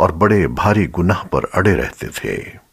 और बड़े भारी गुनाह पर अड़े रहते थे।